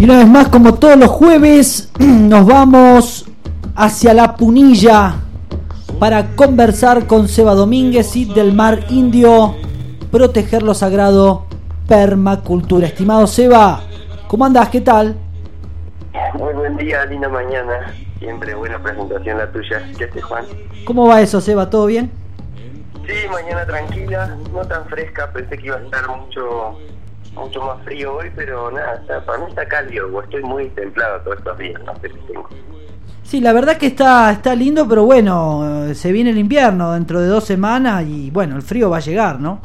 Y una vez más, como todos los jueves, nos vamos hacia la punilla para conversar con Seba Domínguez y del Mar Indio, proteger lo sagrado, permacultura. Estimado Seba, ¿cómo andas? ¿Qué tal? Muy buen día, linda mañana. Siempre buena presentación la tuya. ¿Qué haces, Juan? ¿Cómo va eso, Seba? ¿Todo bien? Sí, mañana tranquila, no tan fresca. Pensé que iba a estar mucho mucho más frío hoy, pero nada, para mí está cálido, o estoy muy templado todos estos días, no sé si tengo. Sí, la verdad que está, está lindo, pero bueno, eh, se viene el invierno dentro de dos semanas y bueno, el frío va a llegar, ¿no?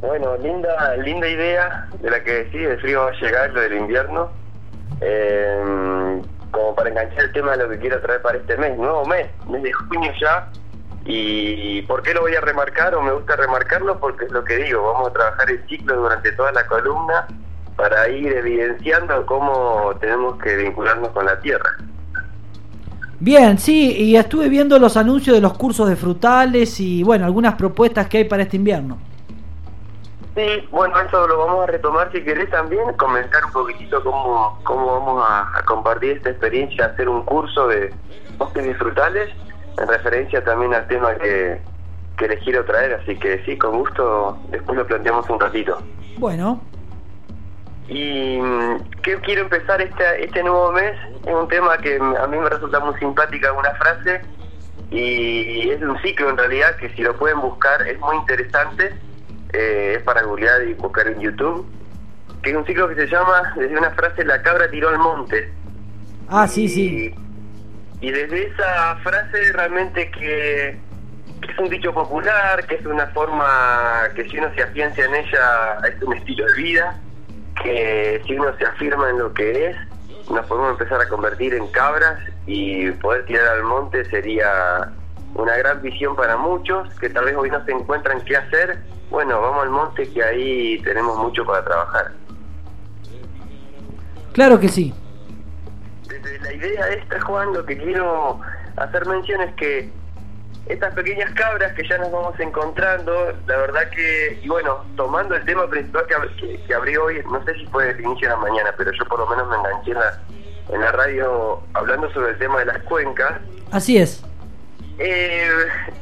Bueno, linda, linda idea de la que decís, el frío va a llegar, lo del invierno. Eh, como para enganchar el tema de lo que quiero traer para este mes, nuevo mes, mes de junio ya, ¿Y por qué lo voy a remarcar o me gusta remarcarlo? Porque es lo que digo, vamos a trabajar el ciclo durante toda la columna para ir evidenciando cómo tenemos que vincularnos con la tierra. Bien, sí, y estuve viendo los anuncios de los cursos de frutales y bueno, algunas propuestas que hay para este invierno. Sí, bueno, eso lo vamos a retomar si querés también, comentar un poquitito cómo, cómo vamos a, a compartir esta experiencia, hacer un curso de bosques y frutales en referencia también al tema que, que les quiero traer, así que sí, con gusto después lo planteamos un ratito. Bueno. Y que quiero empezar este, este nuevo mes, es un tema que a mí me resulta muy simpática una frase y es un ciclo en realidad que si lo pueden buscar es muy interesante, eh, es para googlear y buscar en YouTube, que es un ciclo que se llama desde una frase La cabra tiró al monte. Ah, sí, sí y desde esa frase realmente que, es un dicho popular, que es una forma que si uno se afianza en ella es un estilo de vida, que si uno se afirma en lo que es, nos podemos empezar a convertir en cabras y poder tirar al monte sería una gran visión para muchos que tal vez hoy no se encuentran qué hacer. Bueno, vamos al monte que ahí tenemos mucho para trabajar. Claro que sí, la idea esta, Juan, lo que quiero hacer mención es que estas pequeñas cabras que ya nos vamos encontrando, la verdad que, y bueno, tomando el tema principal que, que, abrí hoy, no sé si fue de inicio de la mañana, pero yo por lo menos me enganché en la, en la radio hablando sobre el tema de las cuencas. Así es. Eh,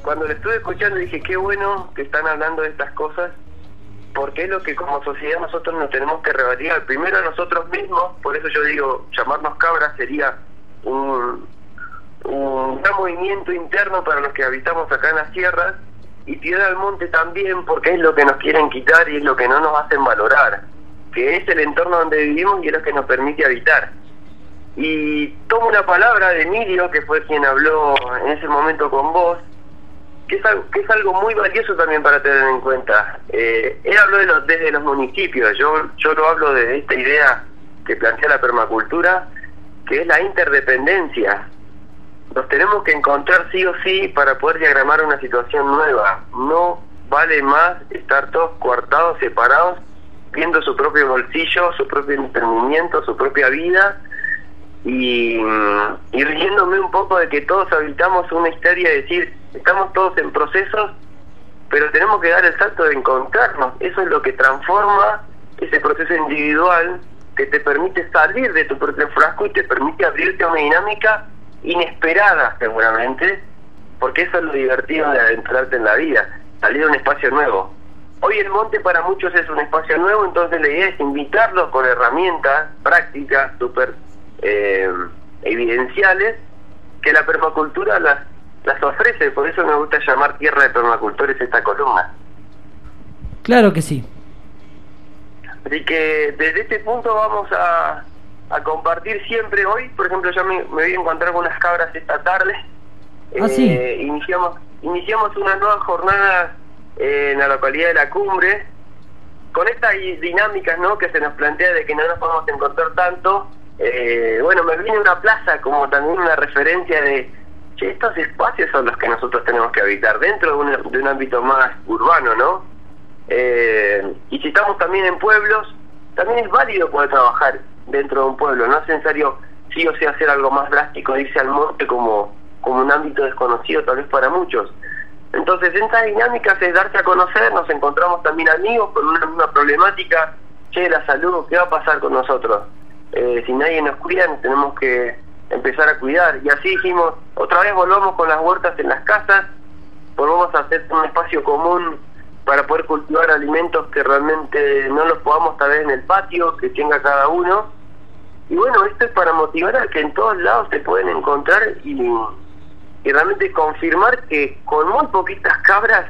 cuando le estuve escuchando dije, qué bueno que están hablando de estas cosas, porque es lo que como sociedad nosotros nos tenemos que rebatir primero a nosotros mismos, por eso yo digo, llamarnos cabras sería un, un movimiento interno para los que habitamos acá en las tierras, y tirar al monte también porque es lo que nos quieren quitar y es lo que no nos hacen valorar, que es el entorno donde vivimos y es lo que nos permite habitar. Y tomo una palabra de Emilio, que fue quien habló en ese momento con vos, que es algo, que es algo muy valioso también para tener en cuenta. Eh, él habló de los, desde los municipios, yo, yo lo hablo de esta idea que plantea la permacultura, que es la interdependencia. Nos tenemos que encontrar sí o sí para poder diagramar una situación nueva. No vale más estar todos coartados, separados, viendo su propio bolsillo, su propio entendimiento, su propia vida y, riéndome un poco de que todos habitamos una historia de decir, estamos todos en procesos, pero tenemos que dar el salto de encontrarnos. Eso es lo que transforma ese proceso individual que te permite salir de tu propio frasco y te permite abrirte a una dinámica inesperada seguramente, porque eso es lo divertido de adentrarte en la vida, salir a un espacio nuevo. Hoy el monte para muchos es un espacio nuevo, entonces la idea es invitarlos con herramientas prácticas, súper eh, evidenciales, que la permacultura las las ofrece, por eso me gusta llamar Tierra de Permacultores esta columna. Claro que sí. Así que desde este punto vamos a, a compartir siempre hoy, por ejemplo, yo me, voy a encontrar con unas cabras esta tarde. Ah, sí. Eh, iniciamos, iniciamos una nueva jornada en la localidad de La Cumbre, con estas dinámicas ¿no? que se nos plantea de que no nos podemos encontrar tanto. Eh, bueno, me viene una plaza como también una referencia de estos espacios son los que nosotros tenemos que habitar dentro de un, de un ámbito más urbano, ¿no? Eh, y si estamos también en pueblos, también es válido poder trabajar dentro de un pueblo, no es necesario sí o sí hacer algo más drástico, irse al monte como, como un ámbito desconocido tal vez para muchos. Entonces, en estas dinámicas es darse a conocer, nos encontramos también amigos con una misma problemática, che, la salud, ¿qué va a pasar con nosotros? eh, si nadie nos cuida, tenemos que empezar a cuidar. Y así dijimos, otra vez volvamos con las huertas en las casas, volvamos a hacer un espacio común para poder cultivar alimentos que realmente no los podamos tal vez en el patio, que tenga cada uno. Y bueno, esto es para motivar a que en todos lados se pueden encontrar y, y realmente confirmar que con muy poquitas cabras,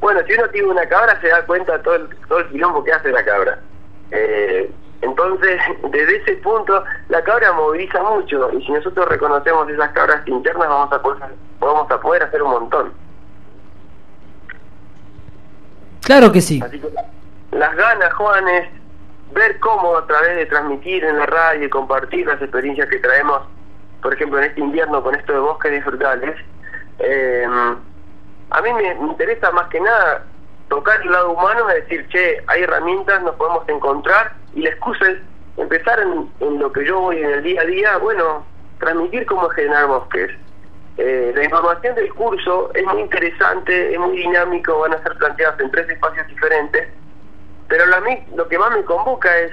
bueno, si uno tiene una cabra se da cuenta todo el, todo el quilombo que hace la cabra. Eh, entonces, desde ese punto, la cabra moviliza mucho y si nosotros reconocemos esas cabras internas, vamos a poder, vamos a poder hacer un montón. Claro que sí. Así que las ganas, Juanes, ver cómo a través de transmitir en la radio y compartir las experiencias que traemos, por ejemplo, en este invierno con esto de bosques disfrutales, eh, a mí me interesa más que nada tocar el lado humano, es decir, che, hay herramientas, nos podemos encontrar y la excusa es empezar en, lo que yo voy en el día a día, bueno, transmitir cómo generar bosques. Eh, la información del curso es muy interesante, es muy dinámico, van a ser planteadas en tres espacios diferentes, pero la, lo que más me convoca es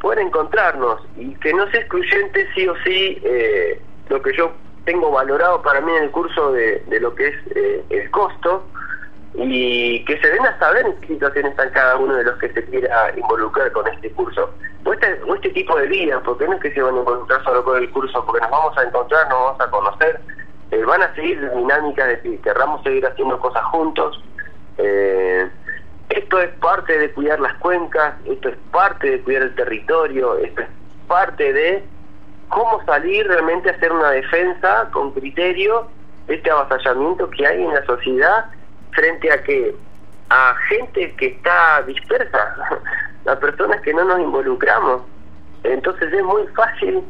poder encontrarnos y que no sea excluyente sí o sí eh, lo que yo tengo valorado para mí en el curso de, de lo que es eh, el costo, y que se den a saber en qué situación están cada uno de los que se quiera involucrar con este curso. O este, este tipo de vida, porque no es que se van a involucrar solo con el curso, porque nos vamos a encontrar, nos vamos a conocer, eh, van a seguir dinámicas de que querramos seguir haciendo cosas juntos. Eh, esto es parte de cuidar las cuencas, esto es parte de cuidar el territorio, esto es parte de cómo salir realmente a hacer una defensa con criterio de este avasallamiento que hay en la sociedad frente a que a gente que está dispersa, a personas que no nos involucramos. Entonces es muy fácil.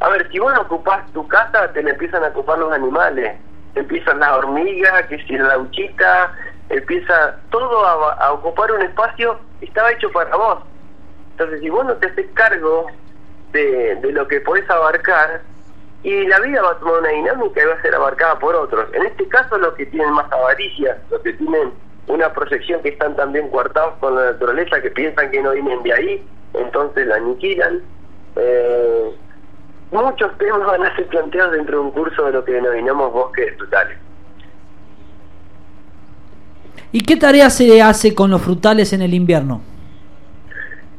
A ver, si vos no ocupás tu casa, te empiezan a ocupar los animales. Empiezan la hormiga, que si la uchita, empieza todo a, ocupar un espacio estaba hecho para vos. Entonces, si vos no te haces cargo de, de lo que podés abarcar, y la vida va a tomar una dinámica y va a ser abarcada por otros. En este caso, los que tienen más avaricia, los que tienen una proyección que están también coartados con la naturaleza, que piensan que no vienen de ahí, entonces la aniquilan. Eh, muchos temas van a ser planteados dentro de un curso de lo que denominamos bosques frutales. ¿Y qué tarea se hace con los frutales en el invierno?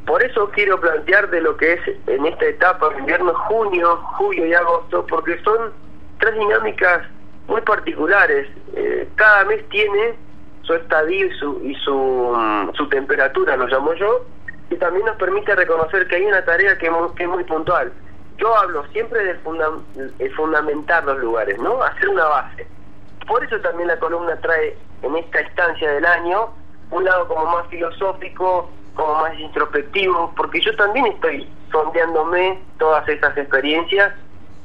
Por eso quiero plantear de lo que es en esta etapa, invierno, junio, julio y agosto, porque son tres dinámicas muy particulares. Eh, cada mes tiene su estadio y su, y su, mm, su temperatura, lo llamo yo, y también nos permite reconocer que hay una tarea que, que es muy puntual. Yo hablo siempre de, de fundamentar los lugares, ¿no? Hacer una base. Por eso también la columna trae en esta instancia del año un lado como más filosófico, como más introspectivo, porque yo también estoy sondeándome todas esas experiencias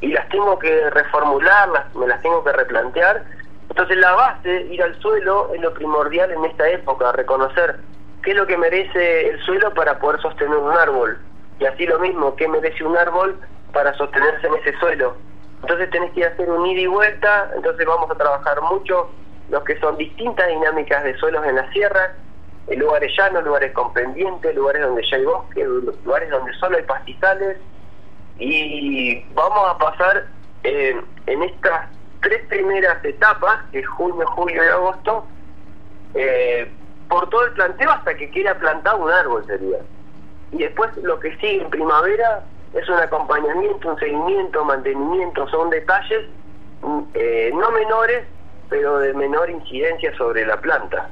y las tengo que reformular, me las tengo que replantear. Entonces la base, ir al suelo, es lo primordial en esta época, reconocer qué es lo que merece el suelo para poder sostener un árbol. Y así lo mismo, qué merece un árbol para sostenerse en ese suelo. Entonces tenés que hacer un ida y vuelta, entonces vamos a trabajar mucho lo que son distintas dinámicas de suelos en la lugares llanos, lugares con pendientes, lugares donde ya hay bosque, lugares donde solo hay pastizales. Y vamos a pasar eh, en estas tres primeras etapas, que es junio, julio y agosto, eh, por todo el planteo hasta que quiera plantar un árbol sería. Y después lo que sigue en primavera es un acompañamiento, un seguimiento, mantenimiento, son detalles mm, eh, no menores, pero de menor incidencia sobre la planta.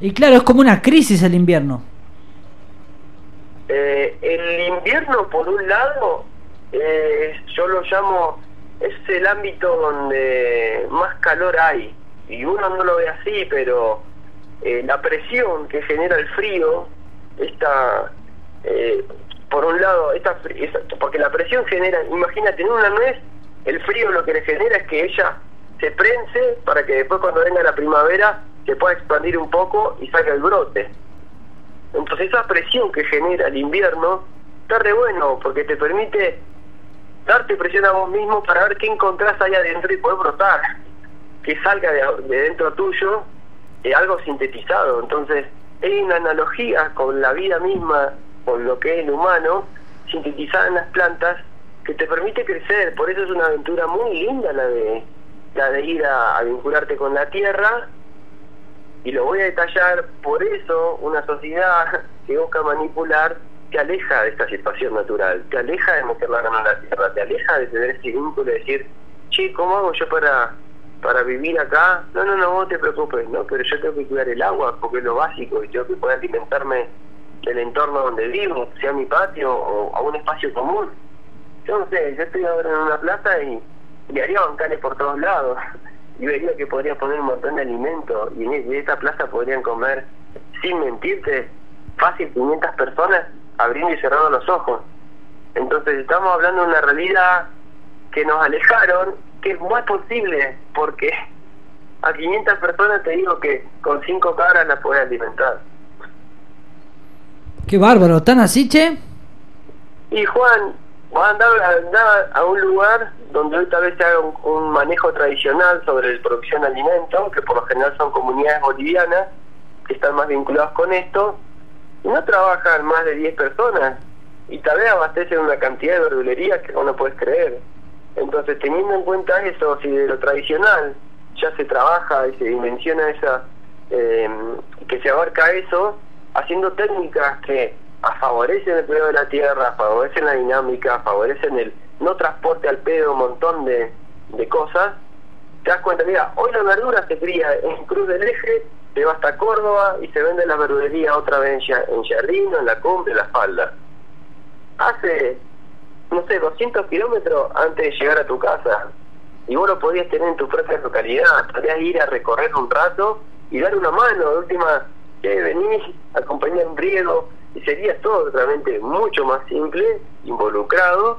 Y claro, es como una crisis el invierno. Eh, el invierno, por un lado, eh, yo lo llamo, es el ámbito donde más calor hay. Y uno no lo ve así, pero eh, la presión que genera el frío, esta, por un lado, esta, porque la presión genera, imagínate, en una nuez, el frío lo que le genera es que ella se prense para que después cuando venga la primavera se pueda expandir un poco y salga el brote. Entonces esa presión que genera el invierno está re bueno porque te permite darte presión a vos mismo para ver qué encontrás ahí adentro y poder brotar, que salga de, dentro tuyo eh, algo sintetizado. Entonces hay una analogía con la vida misma, con lo que es el humano. sintetizada en las plantas que te permite crecer. Por eso es una aventura muy linda la de, la de ir a, vincularte con la tierra. Y lo voy a detallar, por eso una sociedad que busca manipular te aleja de esta situación natural, te aleja de meter la mano en la tierra, te aleja de tener ese vínculo de decir, che, ¿cómo hago yo para para vivir acá, no, no, no, vos te preocupes, no, pero yo tengo que cuidar el agua porque es lo básico y tengo que poder alimentarme del entorno donde vivo, sea mi patio o a un espacio común. Yo no sé, yo estoy ahora en una plaza y, y haría bancales por todos lados y vería que podría poner un montón de alimentos y en esta plaza podrían comer, sin mentirte, fácil 500 personas abriendo y cerrando los ojos. Entonces estamos hablando de una realidad que nos alejaron que es muy posible, porque a 500 personas te digo que con 5 cabras las puedes alimentar. Qué bárbaro, ¿tan así, che? Y Juan, va a andar, a un lugar donde hoy tal vez se haga un, manejo tradicional sobre la producción de alimentos, que por lo general son comunidades bolivianas que están más vinculadas con esto, y no trabajan más de 10 personas, y tal vez abastecen una cantidad de verdulería que no puedes creer. Entonces, teniendo en cuenta eso, si de lo tradicional ya se trabaja y se dimensiona esa, eh, que se abarca eso, haciendo técnicas que favorecen el cuidado de la tierra, favorecen la dinámica, favorecen el no transporte al pedo, un montón de, de cosas, te das cuenta, mira, hoy la verdura se cría en Cruz del Eje, se va hasta Córdoba y se vende la verdulería otra vez en Jardín, en la cumbre, en la falda. Hace no sé, 200 kilómetros antes de llegar a tu casa. Y vos lo podías tener en tu propia localidad. Podías ir a recorrer un rato y dar una mano. De última, que venís, acompañar un riego. Y sería todo realmente mucho más simple, involucrado.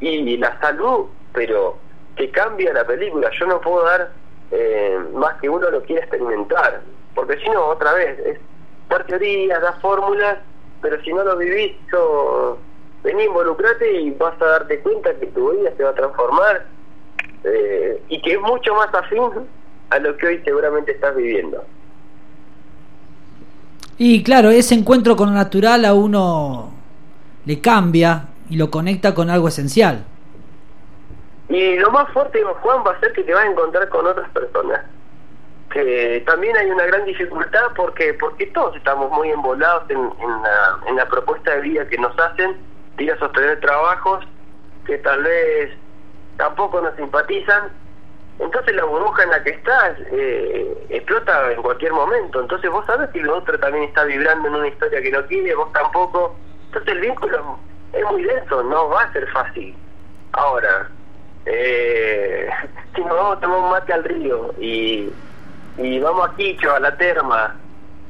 Y la salud, pero que cambia la película. Yo no puedo dar eh, más que uno lo quiera experimentar. Porque si no, otra vez, es dar teorías, dar fórmulas, pero si no lo vivís, yo vení, involucrate y vas a darte cuenta que tu vida se va a transformar eh, y que es mucho más afín a lo que hoy seguramente estás viviendo. Y claro, ese encuentro con lo natural a uno le cambia y lo conecta con algo esencial. Y lo más fuerte, Juan, va a ser que te vas a encontrar con otras personas. Que también hay una gran dificultad porque porque todos estamos muy embolados en, la, en la propuesta de vida que nos hacen ir a sostener trabajos que tal vez tampoco nos simpatizan. Entonces la burbuja en la que estás eh, explota en cualquier momento. Entonces vos sabes que el otro también está vibrando en una historia que no quiere, vos tampoco. Entonces el vínculo es muy denso, no va a ser fácil. Ahora, eh, si nos vamos a tomar un mate al río y, y vamos a Quicho, a la terma,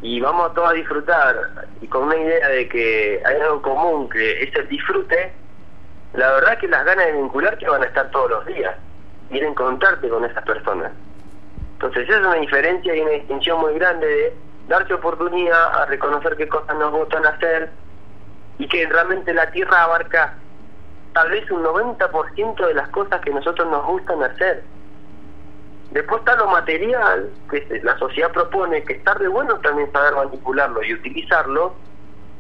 y vamos todos a disfrutar y con una idea de que hay algo común que es el disfrute, la verdad que las ganas de vincularte van a estar todos los días, ir a encontrarte con esas personas. Entonces es una diferencia y una distinción muy grande de darse oportunidad a reconocer qué cosas nos gustan hacer y que realmente la tierra abarca tal vez un 90% de las cosas que nosotros nos gustan hacer Después está lo material, que la sociedad propone, que está de bueno también saber manipularlo y utilizarlo,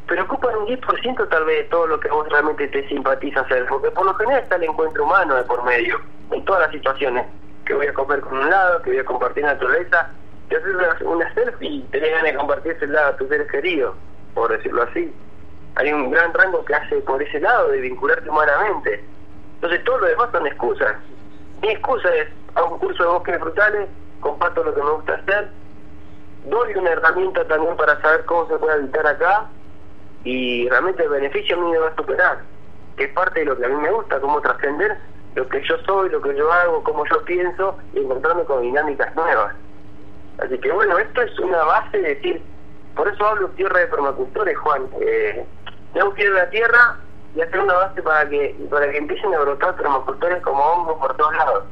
pero ocupan un 10% tal vez de todo lo que vos realmente te simpatiza hacer, porque por lo general está el encuentro humano de por medio, en todas las situaciones, que voy a comer con un lado, que voy a compartir naturaleza, que haces una, una selfie y tenés ganas de compartir ese lado a tus seres queridos, por decirlo así. Hay un gran rango que hace por ese lado de vincularte humanamente. Entonces todo lo demás son excusas. Mi excusa es hago un curso de bosques frutales, comparto lo que me gusta hacer, doy una herramienta también para saber cómo se puede habitar acá y realmente el beneficio a mí me va a superar, que es parte de lo que a mí me gusta, cómo trascender lo que yo soy, lo que yo hago, cómo yo pienso y encontrarme con dinámicas nuevas. Así que bueno, esto es una base de decir, por eso hablo tierra de permacultores, Juan. Eh, tengo que ir a la tierra y hacer una base para que para que empiecen a brotar permacultores como hongos por todos lados.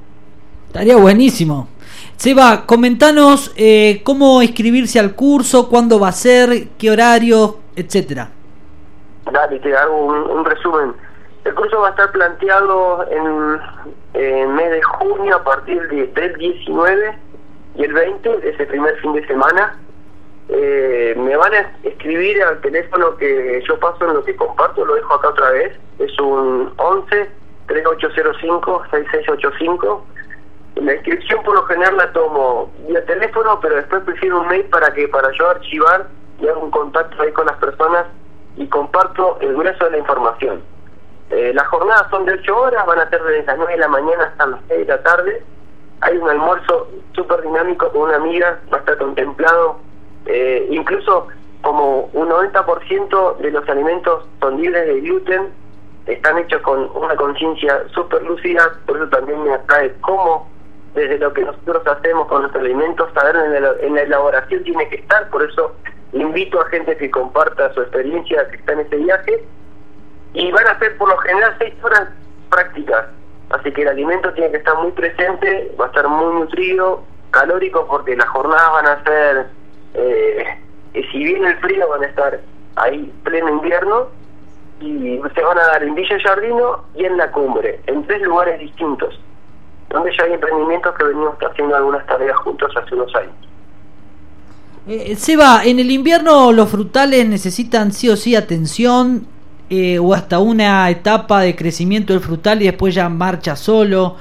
Estaría buenísimo. Seba, comentanos eh, cómo inscribirse al curso, cuándo va a ser, qué horario, etcétera. Dale, te hago un, resumen. El curso va a estar planteado en, en mes de junio a partir de, del 19 y el 20, ese primer fin de semana. eh, me van a escribir al teléfono que yo paso en lo que comparto, lo dejo acá otra vez, es un 11 3805 6685. La inscripción por lo general la tomo vía teléfono, pero después prefiero un mail para que para yo archivar y hago un contacto ahí con las personas y comparto el grueso de la información. Eh, las jornadas son de 8 horas, van a ser desde las 9 de la mañana hasta las 6 de la tarde. Hay un almuerzo súper dinámico con una amiga, va a estar contemplado. Eh, incluso como un 90% de los alimentos son libres de gluten, están hechos con una conciencia súper lúcida, por eso también me atrae cómo desde lo que nosotros hacemos con nuestros alimentos, saber en en la elaboración tiene que estar, por eso invito a gente que comparta su experiencia, que está en este viaje, y van a ser por lo general seis horas prácticas, así que el alimento tiene que estar muy presente, va a estar muy nutrido, calórico, porque las jornadas van a ser, eh, si viene el frío van a estar ahí pleno invierno, y se van a dar en Villa Jardino y en la cumbre, en tres lugares distintos, donde ya hay emprendimientos que venimos haciendo algunas tareas juntos hace unos años. Eh, Seba, en el invierno los frutales necesitan sí o sí atención eh, o hasta una etapa de crecimiento del frutal y después ya marcha solo.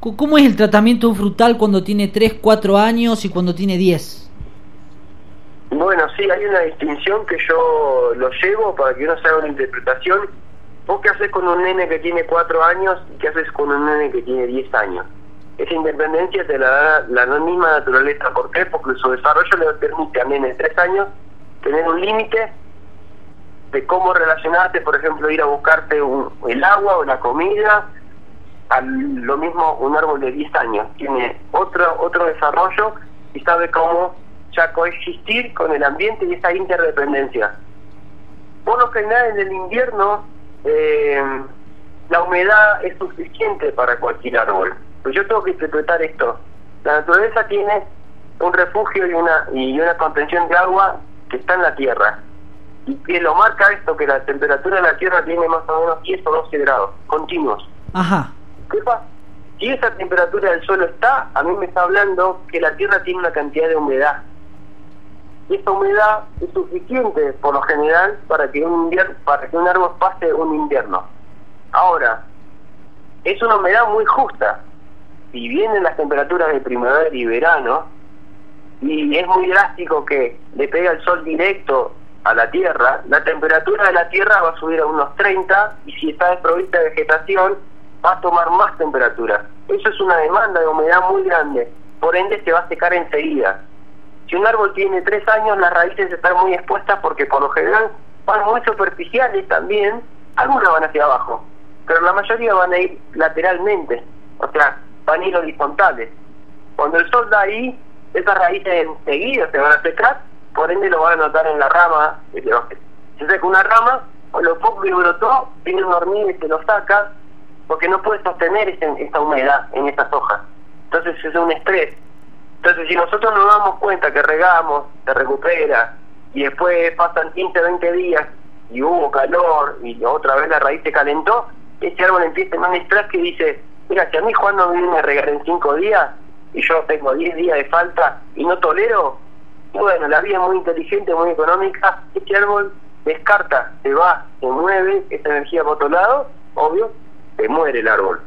¿Cómo es el tratamiento de un frutal cuando tiene 3, 4 años y cuando tiene 10? Bueno, sí, hay una distinción que yo lo llevo para que uno se haga una interpretación. ¿Vos qué haces con un nene que tiene 4 años y qué haces con un nene que tiene 10 años? Esa independencia te la da la misma naturaleza. ¿Por qué? Porque su desarrollo le permite nene de 3 años tener un límite de cómo relacionarte, por ejemplo, ir a buscarte el agua o la comida, a lo mismo un árbol de 10 años, tiene otro, otro desarrollo y sabe cómo ya coexistir con el ambiente y esa interdependencia. Por lo general en el invierno eh, la humedad es suficiente para cualquier árbol. Pues yo tengo que interpretar esto. La naturaleza tiene un refugio y una, y una contención de agua que está en la tierra y que lo marca esto, que la temperatura de la Tierra tiene más o menos 10 o 12 grados continuos. Ajá. ¿Qué pasa? Si esa temperatura del suelo está, a mí me está hablando que la Tierra tiene una cantidad de humedad. Y esa humedad es suficiente, por lo general, para que un invierno, para que un árbol pase un invierno. Ahora, es una humedad muy justa. Si vienen las temperaturas de primavera y verano, y es muy drástico que le pega el sol directo a la Tierra, la temperatura de la Tierra va a subir a unos 30 y si está desprovista de vegetación va a tomar más temperatura. Eso es una demanda de humedad muy grande, por ende se va a secar enseguida. Si un árbol tiene tres años, las raíces están muy expuestas porque por lo general van muy superficiales también, algunas van hacia abajo, pero la mayoría van a ir lateralmente, o sea, van a ir horizontales. Cuando el sol da ahí, esas raíces enseguida se van a secar por ende lo van a notar en la rama, se seca una rama, o lo poco que brotó, tiene un hormiga y se lo saca, porque no puede sostener esa humedad en esas hojas. Entonces es un estrés. Entonces si nosotros nos damos cuenta que regamos, se recupera, y después pasan 15, 20 días y hubo calor y otra vez la raíz se calentó, ese árbol empieza en un estrés que dice, mira, si a mí Juan no me viene a regar en 5 días y yo tengo 10 días de falta y no tolero, bueno, la vida es muy inteligente, muy económica. Este árbol descarta, se va, se mueve, esa energía por otro lado, obvio, se muere el árbol.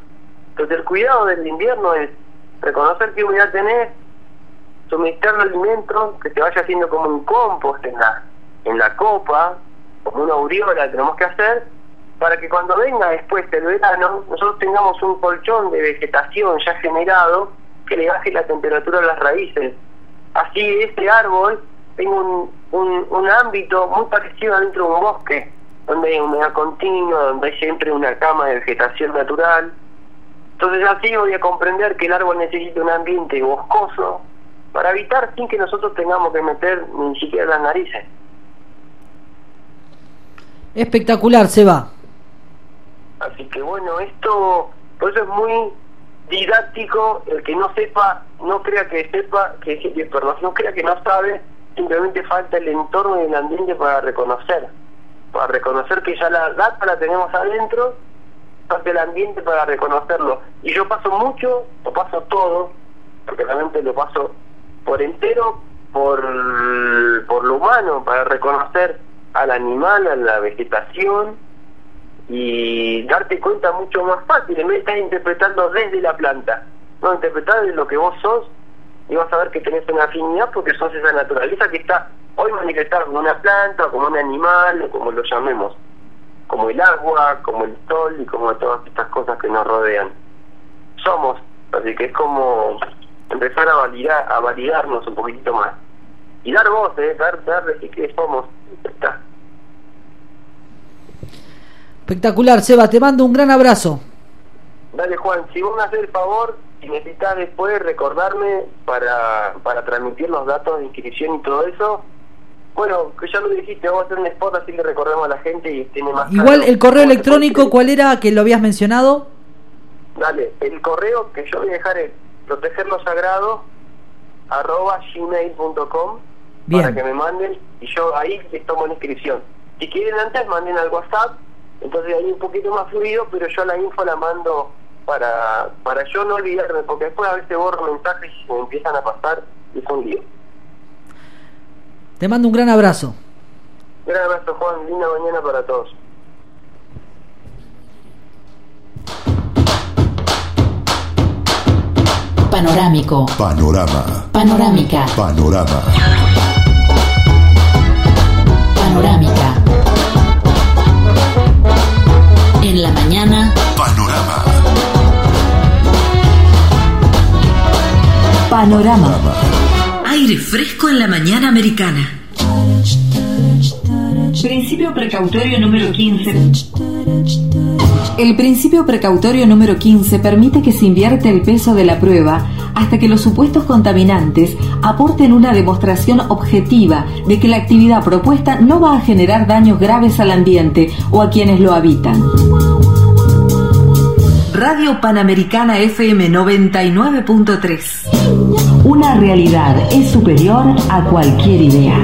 Entonces el cuidado del invierno es reconocer qué humedad tenés, suministrar alimento, que se vaya haciendo como un compost en la, en la copa, como una aureola tenemos que hacer, para que cuando venga después el verano, nosotros tengamos un colchón de vegetación ya generado que le baje la temperatura a las raíces Así este árbol tiene un, un, ámbito muy parecido dentro de un bosque, donde hay humedad continua, donde hay siempre una cama de vegetación natural. Entonces así voy a comprender que el árbol necesita un ambiente boscoso para evitar sin que nosotros tengamos que meter ni siquiera las narices. Espectacular, Seba. Así que bueno, esto, por eso es muy didáctico, el que no sepa, no crea que sepa, que, perdón, no crea que no sabe, simplemente falta el entorno y el ambiente para reconocer, para reconocer que ya la data la tenemos adentro, falta el ambiente para reconocerlo. Y yo paso mucho, o paso todo, porque realmente lo paso por entero, por, por lo humano, para reconocer al animal, a la vegetación y darte cuenta mucho más fácil. En vez de estar interpretando desde la planta, no interpretar desde lo que vos sos y vas a ver que tenés una afinidad porque sos esa naturaleza que está hoy manifestada como una planta, como un animal, o como lo llamemos, como el agua, como el sol y como todas estas cosas que nos rodean. Somos, así que es como empezar a validar, a validarnos un poquitito más. Y dar voz, ¿eh? dar, dar decir que somos. Está. Espectacular, Seba, te mando un gran abrazo. Dale Juan, si vos me haces el favor, si necesitas después recordarme para, para transmitir los datos de inscripción y todo eso, bueno, que ya lo dijiste, vamos a hacer un spot así que recordemos a la gente y tiene más... Igual el correo electrónico, ¿cuál era que lo habías mencionado? Dale, el correo que yo voy a dejar es protegerlo sagrado arroba gmail.com para que me manden y yo ahí les tomo la inscripción. Si quieren antes, manden al WhatsApp, entonces ahí un poquito más fluido, pero yo la info la mando para, para yo no olvidarme, porque después a veces borro mensajes y me empiezan a pasar y es un lío. Te mando un gran abrazo. Gran abrazo Juan, linda mañana para todos. Panorámico. Panorama. Panorámica. Panorama. Panorámica. En la mañana. Panorama. Panorama. Aire fresco en la mañana americana. Principio precautorio número 15. El principio precautorio número 15 permite que se invierte el peso de la prueba hasta que los supuestos contaminantes aporten una demostración objetiva de que la actividad propuesta no va a generar daños graves al ambiente o a quienes lo habitan. Radio Panamericana FM 99.3. Una realidad es superior a cualquier idea.